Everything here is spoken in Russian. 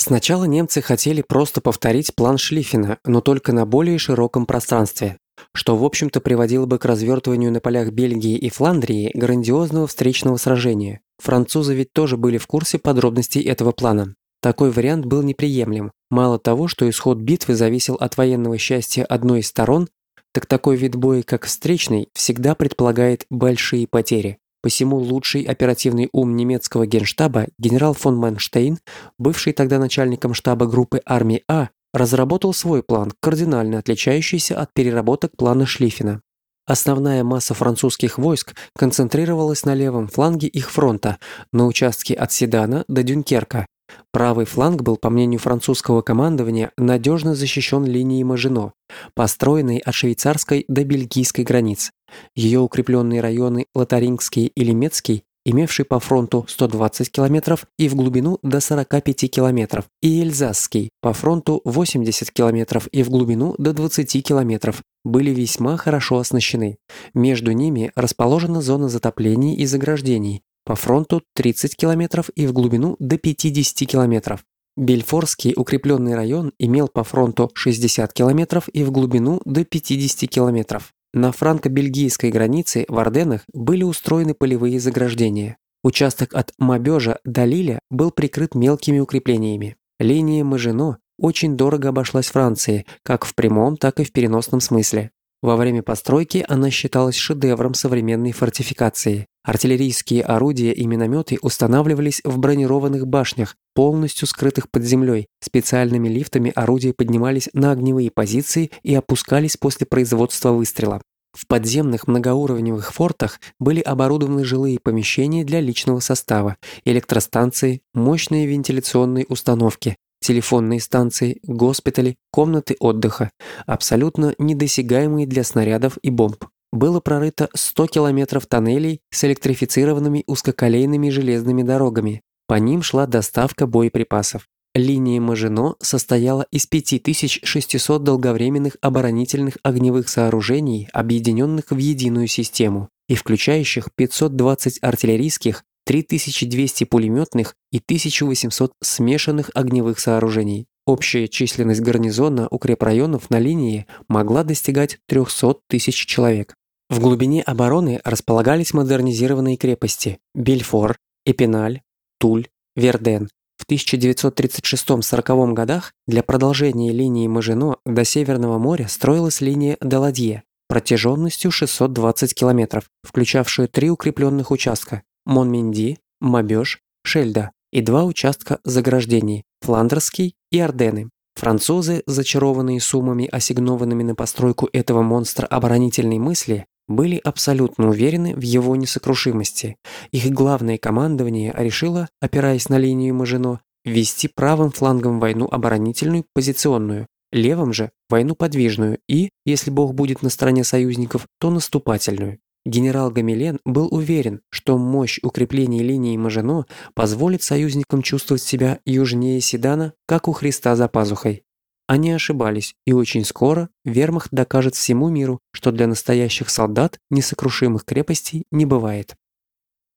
Сначала немцы хотели просто повторить план Шлиффена, но только на более широком пространстве, что в общем-то приводило бы к развертыванию на полях Бельгии и Фландрии грандиозного встречного сражения. Французы ведь тоже были в курсе подробностей этого плана. Такой вариант был неприемлем. Мало того, что исход битвы зависел от военного счастья одной из сторон, так такой вид боя, как встречный, всегда предполагает большие потери. Посему лучший оперативный ум немецкого генштаба генерал фон Манштейн, бывший тогда начальником штаба группы армии А, разработал свой план, кардинально отличающийся от переработок плана Шлиффена. Основная масса французских войск концентрировалась на левом фланге их фронта, на участке от Седана до Дюнкерка. Правый фланг был, по мнению французского командования, надежно защищен линией Мажино, построенной от швейцарской до бельгийской границ. Ее укрепленные районы Лотарингский и Лемецкий имевший по фронту 120 км и в глубину до 45 км, и Эльзасский по фронту 80 км и в глубину до 20 км, были весьма хорошо оснащены. Между ними расположена зона затоплений и заграждений, по фронту 30 км и в глубину до 50 км. Бельфорский укрепленный район имел по фронту 60 км и в глубину до 50 км. На франко-бельгийской границе в Орденах были устроены полевые заграждения. Участок от Мабежа до Лиля был прикрыт мелкими укреплениями. Линия Мажино очень дорого обошлась Франции, как в прямом, так и в переносном смысле. Во время постройки она считалась шедевром современной фортификации. Артиллерийские орудия и минометы устанавливались в бронированных башнях, полностью скрытых под землей. Специальными лифтами орудия поднимались на огневые позиции и опускались после производства выстрела. В подземных многоуровневых фортах были оборудованы жилые помещения для личного состава, электростанции, мощные вентиляционные установки, телефонные станции, госпитали, комнаты отдыха, абсолютно недосягаемые для снарядов и бомб. Было прорыто 100 километров тоннелей с электрифицированными узкоколейными железными дорогами. По ним шла доставка боеприпасов. Линия Мажино состояла из 5600 долговременных оборонительных огневых сооружений, объединенных в единую систему и включающих 520 артиллерийских, 3200 пулеметных и 1800 смешанных огневых сооружений. Общая численность гарнизона укрепрайонов на линии могла достигать 300 тысяч человек. В глубине обороны располагались модернизированные крепости Бельфор, Эпиналь, Туль, Верден. В 1936-40 годах для продолжения линии Мажино до Северного моря строилась линия Деладье протяженностью 620 километров, включавшая три укрепленных участка Монминди, Мабеж, Шельда и два участка заграждений – Фландерский и Ордены. Французы, зачарованные суммами, ассигнованными на постройку этого монстра оборонительной мысли, были абсолютно уверены в его несокрушимости. Их главное командование решило, опираясь на линию Мажино, вести правым флангом войну оборонительную позиционную, левым же – войну подвижную и, если Бог будет на стороне союзников, то наступательную. Генерал Гамилен был уверен, что мощь укреплений линии Мажино позволит союзникам чувствовать себя южнее Седана, как у Христа за пазухой. Они ошибались, и очень скоро вермахт докажет всему миру, что для настоящих солдат несокрушимых крепостей не бывает.